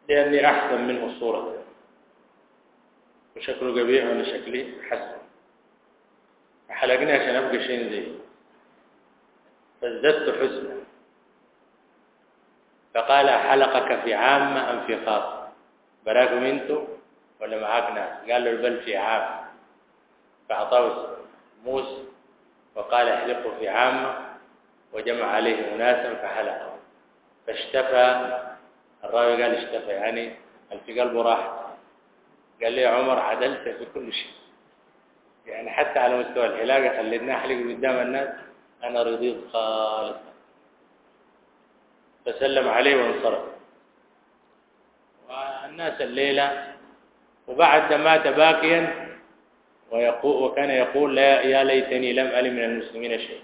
لأني أحسن منه الصورة. وشكله قبيح وأنا شكلي حسن. حلقنا عشان أبقى شيء زي. فازددت حزنا. فقال حلقك في عامة أم في خاصة براكم انتو ولا معاك ناس؟ قال له البل في عامة فأعطاه موسى وقال احلقه في عامة وجمع عليه أناسا فحلقه. فاشتفى. الراوي قال اشتفى يعني في قلبه راح. قال لي عمر عدلت في كل شيء. يعني حتى على مستوى الحلاقة خليتني احلق قدام الناس أنا رضيت خالص. فسلم عليه وانصرف. والناس الليلة وبعد مات باقيا ويقول وكان يقول لا يا ليتني لم ألم من المسلمين شيء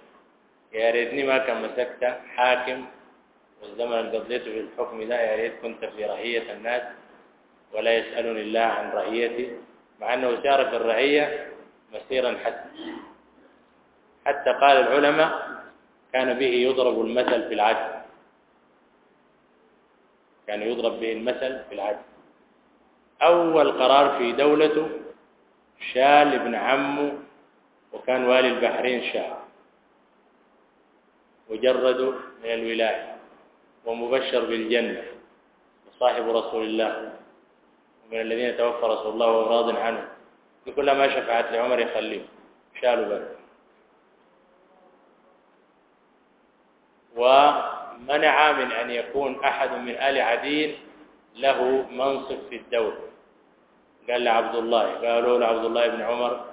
يا ريتني ما كان مسكت حاكم والزمن اللي قضيته في الحكم ده يا ريت كنت في رعية الناس ولا يسألني الله عن رعيتي مع أنه شارك الرعية مسيرا الحد حتى قال العلماء كان به يضرب المثل في العجل. كان يضرب به المثل في العجل. أول قرار في دولته شال ابن عمه وكان والي البحرين شاه. وجرده من الولاية ومبشر بالجنة وصاحب رسول الله ومن الذين توفى رسول الله وراض عنه. کلا ما شفاعت لعمر خلی شالو بر ومنع من أن يكون أحد من آل عدي له منصب في الدولة قال لعبد الله قالوا لعبد الله بن عمر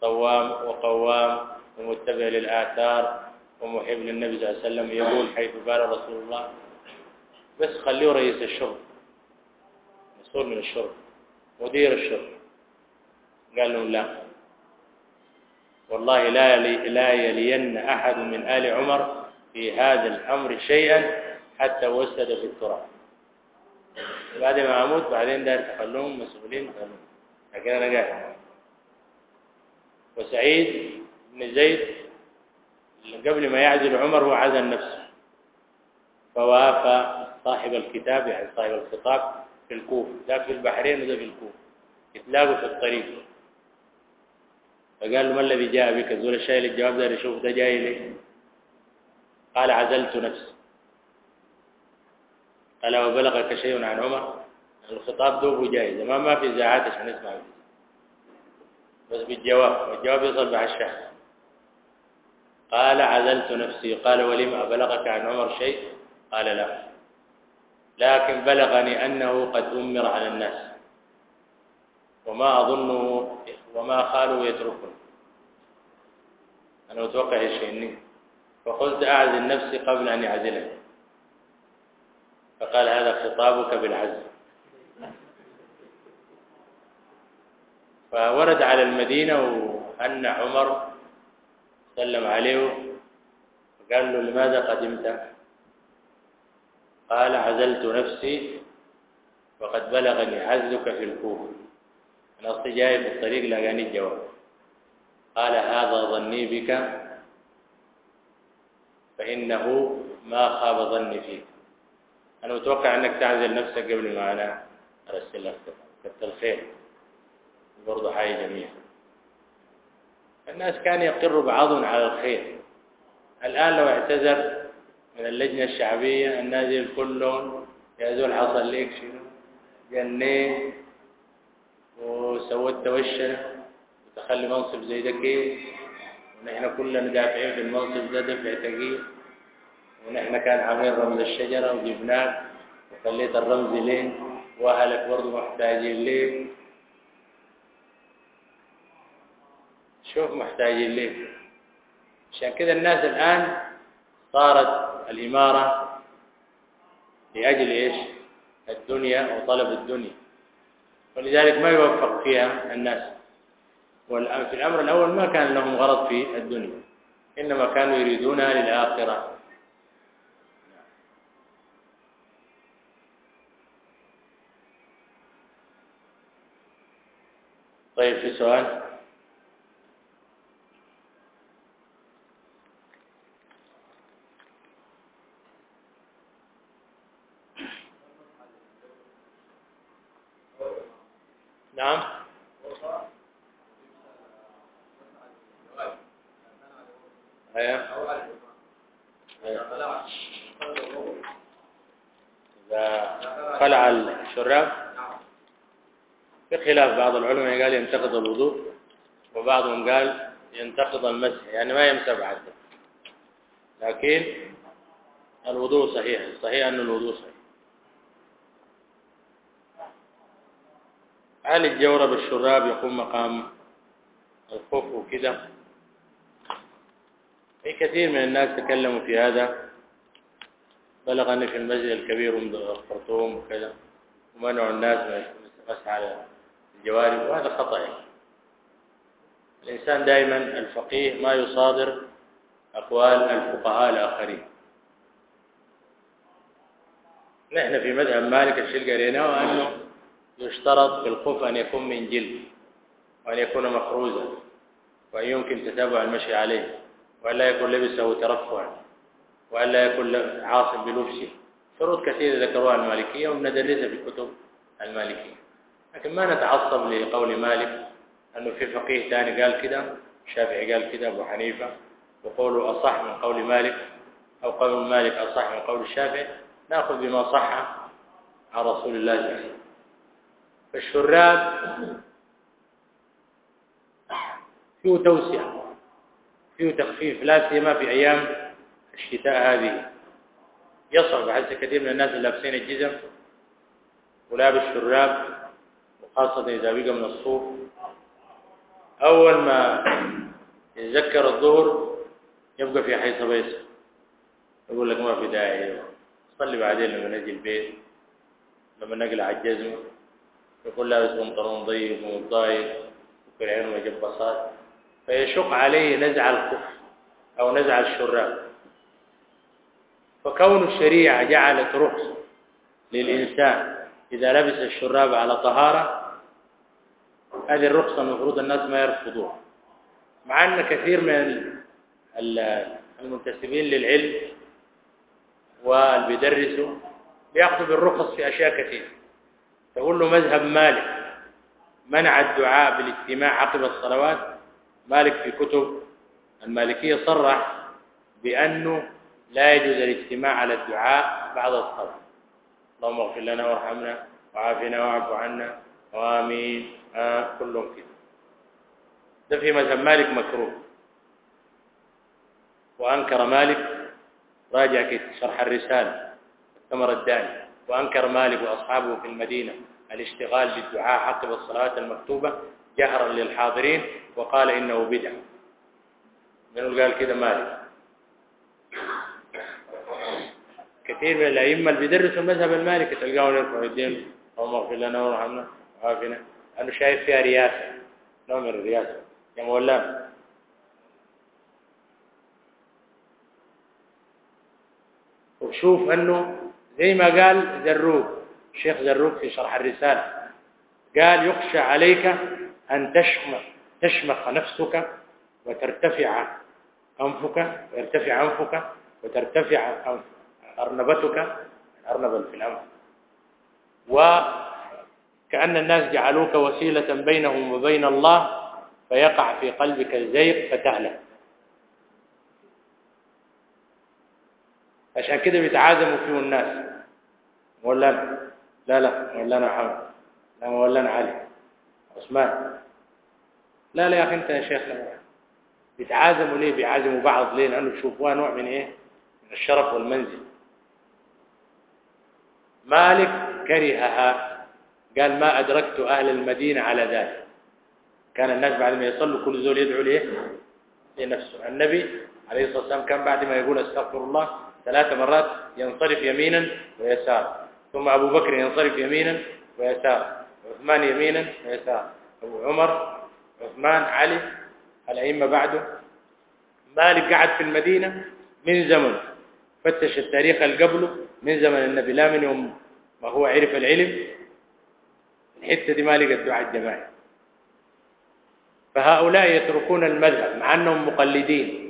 صوام وقوام ومتبع للآثار ومحب للنبي صلى الله عليه وسلم يقول حيث قال رسول الله بس خليه رئيس الشغل مسؤول من الشغل مدير الشغل قالوا لا. والله لا لا يلين أحد من آل عمر في هذا الأمر شيئا حتى وسد في التراب. بعد ما أموت بعدين دار تخلوهم مسؤولين قالوا لكن أنا قاعد وسعيد بن زيد قبل ما يعزل عمر هو عزل نفسه. فوافى صاحب الكتاب يعني صاحب الخطاب في الكوفة. ده في البحرين وده في الكوفة. يتلاقوا في الطريق. فقال ما الذي جاء بك؟ زول الشاي الجواب ده شوف ده جاي لي قال عزلت نفسي. قال وبلغك شيء عن عمر؟ الخطاب دوب جاي. زمان ما في زاعات عشان نسمع بس بالجواب. والجواب يصل بعد الشهر قال عزلت نفسي. قال ولم أبلغك عن عمر شيء؟ قال لا. لكن بلغني أنه قد أمر على الناس. وما أظنه وما قالوا يتركون. أنا أتوقع هالشيء إني فقلت أعزل نفسي قبل أن يعزلني فقال هذا خطابك بالعزل. فورد على المدينة وأن عمر سلم عليه وقال له لماذا قدمت؟ قال عزلت نفسي وقد بلغني عزلك في الكوفة. لفظ جائے تو طریق لگانی جواب قال هذا ظني بك فإنه ما خاب ظني فيك. أنا متوقع أنك تعزل نفسك قبل ما أنا أرسل لك. كتر خير برضو حاجة جميلة. الناس كان يقر بعضهم على الخير. الآن لو اعتذر من اللجنة الشعبية النازل كلهم يا زول حصل لك شنو؟ جنيه وسويت التوشن وتخلي منصب زي ده كده. ونحن كلنا دافعين بالمنصب ده دفع تقيل. ونحن كان عاملين رمز الشجرة وجبناه وخليت الرمز لين. وأهلك برضه محتاجين ليه شوف محتاجين ليه عشان كده الناس الآن صارت الإمارة لأجل إيش؟ الدنيا وطلب الدنيا. ولذلك ما يوفق فيها الناس. في الأمر الأول ما كان لهم غرض في الدنيا. إنما كانوا يريدونها للآخرة. طيب في سؤال؟ نعم. إيه إذا خلع الشراب في خلاف بعض العلماء قال ينتقض الوضوء وبعضهم قال ينتقض المسح يعني ما يمسح بعده لكن الوضوء صحيح صحيح أن الوضوء صحيح. علي الجور الشراب يقوم مقام الخوف وكذا في كثير من الناس تكلموا في هذا. بلغ أن في المسجد الكبير منذ الخرطوم وكذا ومنع الناس من الاستغاثة على الجوارب وهذا خطأ. يعني. الإنسان دائما الفقيه ما يصادر أقوال الفقهاء الآخرين. نحن في مذهب مالك الشلقة قريناه أنه يشترط في الخوف أن يكون من جلد وأن يكون مخروزا وأن يمكن تتابع المشي عليه وأن لا يكون لبسه ترفعا وأن لا يكون عاصم بلبسه. شروط كثيرة ذكروها المالكية ومندرسها في الكتب المالكية. لكن ما نتعصب لقول مالك أنه في فقيه ثاني قال كده شافعي قال كده أبو حنيفة. وقوله أصح من قول مالك أو قول مالك أصح من قول الشافعي نأخذ بما صح عن رسول الله. صلى عليه الشراب فيه توسع فيه تخفيف لا سيما في أيام الشتاء هذه. يصعب على كثير من الناس اللي لابسين الجزم ولابس الشراب وخاصة إذا بقى من الصوف. أول ما يتذكر الظهر يبقى في حي صبيصة يقول لك ما في داعي صلي بعدين لما نجي البيت لما نقلع الجزم. يقول له اسم قرن ضيق وضايق وفي العين وجب بساط فيشق عليه نزع الكفر أو نزع الشراب فكون الشريعة جعلت رخصة للإنسان إذا لبس الشراب على طهارة هذه الرخصة المفروض الناس ما يرفضوها. مع أن كثير من المنتسبين للعلم والبيدرسوا بيأخذوا بالرخص في أشياء كثيرة. تقول له مذهب مالك منع الدعاء بالاجتماع عقب الصلوات. مالك في كتب المالكية صرح بأنه لا يجوز الاجتماع على الدعاء بعد الصلاة. اللهم اغفر لنا وارحمنا وعافنا واعف عنا. وآمين آه، كلهم كده. ده في مذهب مالك مكروه. وأنكر مالك راجع شرح الرسالة الثمر الداني. وأنكر مالك وأصحابه في المدينة الاشتغال بالدعاء حقب الصلاة المكتوبة جهرا للحاضرين وقال إنه بدع. من قال كده مالك؟ كثير من الأئمة اللي بيدرسوا المذهب المالكي تلقاهم يرفعوا الدين اللهم اغفر لنا وارحمنا وعافنا أنه شايف فيها رياسة نوع من الرياسة. يا مولانا. وشوف أنه زي ما قال زروق الشيخ زروق في شرح الرسالة. قال يخشى عليك أن تشمخ, تشمخ نفسك وترتفع أنفك ويرتفع أنفك وترتفع أرنبتك أرنب في الأنف. وكأن الناس جعلوك وسيلة بينهم وبين الله فيقع في قلبك الزيق فتهلك. عشان كده بيتعازموا فيه الناس. مولانا أنا. لا لا مولانا أنا حمد لا مولانا أنا علي. عثمان. لا لا يا أخي أنت يا شيخنا بيتعازموا ليه؟ بيعازموا بعض ليه؟ لأنه يشوفوها نوع من إيه؟ من الشرف والمنزل. مالك كرهها. قال ما أدركت أهل المدينة على ذلك. كان الناس بعد ما يصلوا كل زول يدعو ليه؟ لنفسه. النبي عليه الصلاة والسلام كان بعد ما يقول أستغفر الله. ثلاث مرات ينصرف يمينا ويسار. ثم أبو بكر ينصرف يمينا ويسار. عثمان يمينا ويسار. أبو عمر عثمان علي الأئمة بعده. مالك قعد في المدينة من زمن فتش التاريخ قبله من زمن النبي. لا من يوم ما هو عرف العلم. الحتة دي مالك الدعاء الجماعي. فهؤلاء يتركون المذهب مع أنهم مقلدين.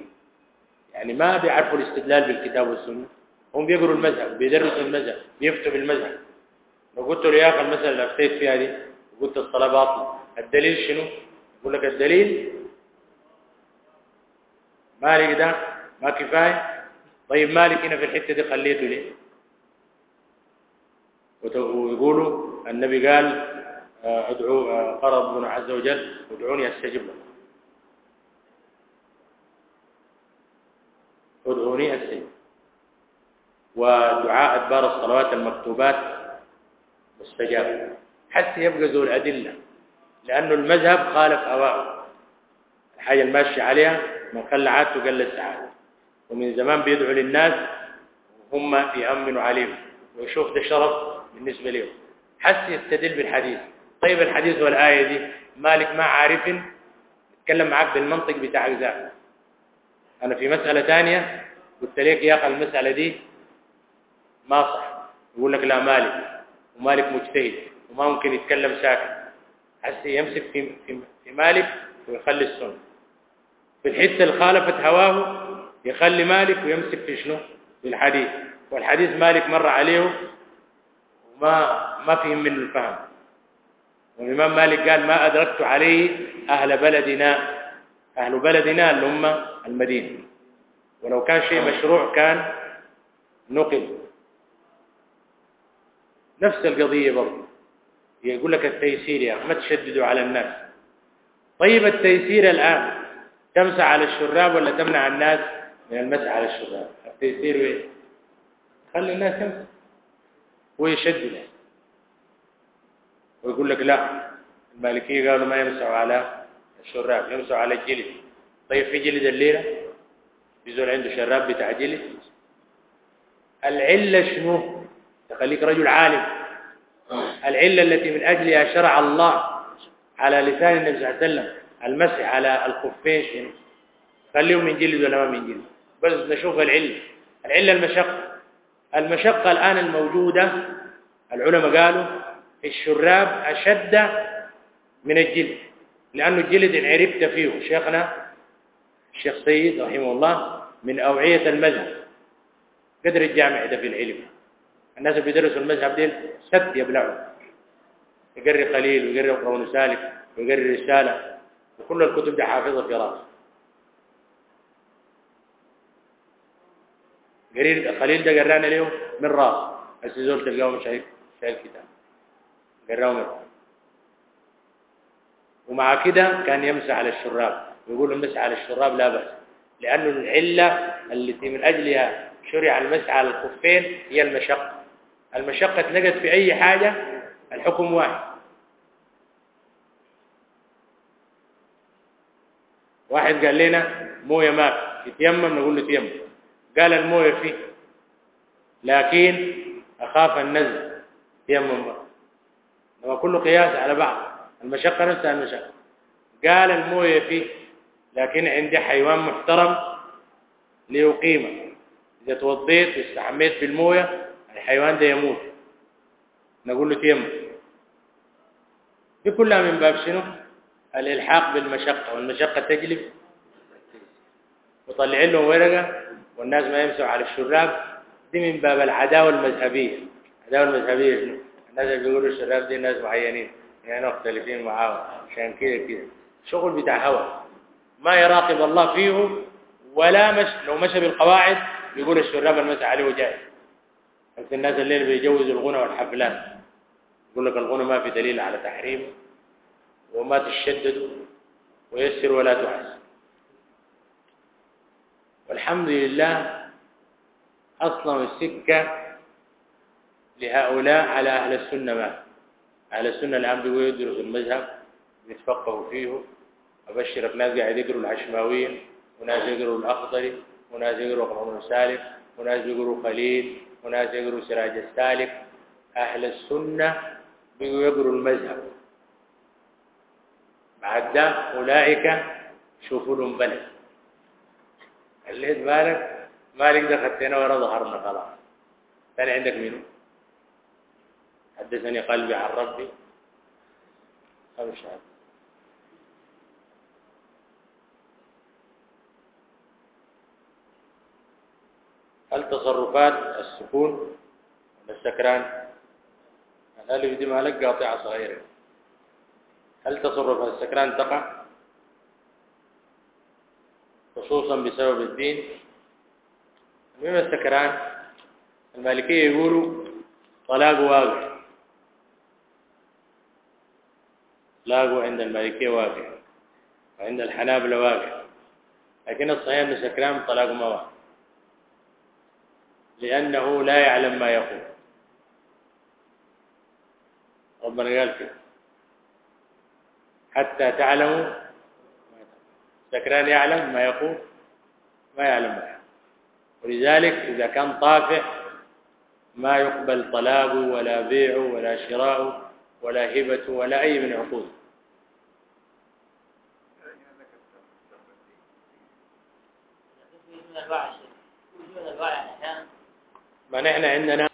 يعني ما بيعرفوا الاستدلال بالكتاب والسنة هم بيقروا المذهب بيدرسوا المذهب بيفتوا بالمذهب لو قلت له يا أخي المسألة اللي أفتيت فيها دي قلت الصلاة باطلة الدليل شنو؟ يقول لك الدليل مالك ده ما كفاية طيب مالك هنا في الحتة دي خليته ليه؟ ويقولوا النبي قال آه، ادعو آه، قال ربنا عز وجل ادعوني أستجب لكم التورية ودعاء أدبار الصلوات المكتوبات مستجاب. حتى يبقى ذو الأدلة. لأنه المذهب خالف أوائه الحاجة الماشية عليها من قل عادته قل السعادة. ومن زمان بيدعو للناس هم يأمنوا عليهم. ويشوف ده شرف بالنسبة لهم. حس يستدل بالحديث. طيب الحديث والآية دي مالك ما عارف يتكلم معك بالمنطق بتاعك ذا أنا في مسألة ثانية قلت لك يا أخي المسألة دي. ما صح. يقول لك لا مالك. ومالك مجتهد. وما ممكن يتكلم ساكت. حس يمسك في, في, مالك ويخلي السنة. في الحتة اللي خالفت هواه يخلي مالك ويمسك في شنو؟ في الحديث. والحديث مالك مر عليه وما ما فهم منه الفهم. والإمام مالك قال ما أدركت عليه أهل بلدنا. أهل بلدنا اللي هم المدينة. ولو كان شيء مشروع كان نقل. نفس القضية برضه يقول لك التيسير يا أخي ما تشددوا على الناس. طيب التيسير الآن تمسح على الشراب ولا تمنع الناس من المسح على الشراب؟ التيسير إيه خلي الناس تمسح ويشدد ويقول لك لا المالكية قالوا ما يمسحوا على الشراب يمسحوا على الجلد طيب في جلد الليلة؟ بيزول عنده شراب بتعجله العلة شنو؟ تخليك رجل عالم. العلة التي من أجلها شرع الله على لسان النبي صلى الله عليه وسلم المسح على الخفين شنو؟ خليهم من جلد ولا ما من جلد؟ بس نشوف العلة. العلة المشقة. المشقة الآن الموجودة العلماء قالوا الشراب أشد من الجلد لأنه الجلد انعربت فيه شيخنا الشيخ سيد رحمه الله من أوعية المذهب قدر الجامع ده في العلم الناس اللي بيدرسوا المذهب دين سد يبلعوا يقري قليل ويقري قرون سالك ويقري رسالة وكل الكتب ده حافظة في راسه قرير قليل ده قرانا اليوم من راس السيزول تلقاه من مش شايف الكتاب قراه من راس ومع كده كان يمسح على الشراب يقول المسح على الشراب لا بأس. لأن العلة التي من أجلها شرع المسح على الخفين هي المشقة. المشقة تنجد في أي حاجة؟ الحكم واحد. واحد قال لنا موية ما يتيمم نقول له تيمم. قال الموية فيه. لكن أخاف النزل. تيمم هو كله قياس على بعض. المشقة نفسها المشقة. قال الموية فيه. لكن عندي حيوان محترم له قيمه إذا توضيت واستحميت بالموية الحيوان ده يموت. نقول له تيم دي كلها من باب شنو؟ الإلحاق بالمشقة. والمشقة تجلب. وطلع لهم ورقة والناس ما يمسوا على الشراب. دي من باب العداوة المذهبية. العداوة المذهبية شنو؟ الناس اللي بيقولوا الشراب دي ناس معينين. يعني مختلفين معاهم. عشان كده كده. شغل بتاع هوا. ما يراقب الله فيه ولا مش لو مشى بالقواعد يقول الشراب المسح عليه جائز حتى الناس الليل بيجوزوا الغنى والحفلات يقول لك الغنى ما في دليل على تحريمه وما تشدد ويسر ولا تعسر والحمد لله أصلا السكة لهؤلاء على أهل السنة ما. أهل السنة الآن بيقولوا المذهب يتفقه فيه. أبشر قاعد ذكر العشماويين وناس يقروا الأخضري وناس يقروا قرون السالك وناس يقروا خليل وناس يقروا سراج السالك أهل السنة بيقوا يقروا المذهب. بعد ده أولئك شوفوا لهم بلد اللي مالك؟ مالك ده خدتنا ورا ظهرنا خلاص. ثاني عندك مين حدثني قلبي عن ربي. خمس شهادات التصرفات السكون والسكران الألف دي مالك قاطعة صغيرة هل تصرف السكران تقع؟ خصوصا بسبب الدين. المهم السكران المالكية يقولوا طلاق واقع. طلاق عند المالكية واقع. وعند الحنابلة واقع. لكن الصحيح أن السكران طلاق ما واقع. لأنه لا يعلم ما يقول. ربنا قال حتى تعلموا سكران يعلم ما يقول ما يعلم ما يقول. ولذلك إذا كان طافع ما يقبل طلابه ولا بيعه ولا شراءه ولا هبته ولا أي من عقوده البعشر فنحن إحنا عندنا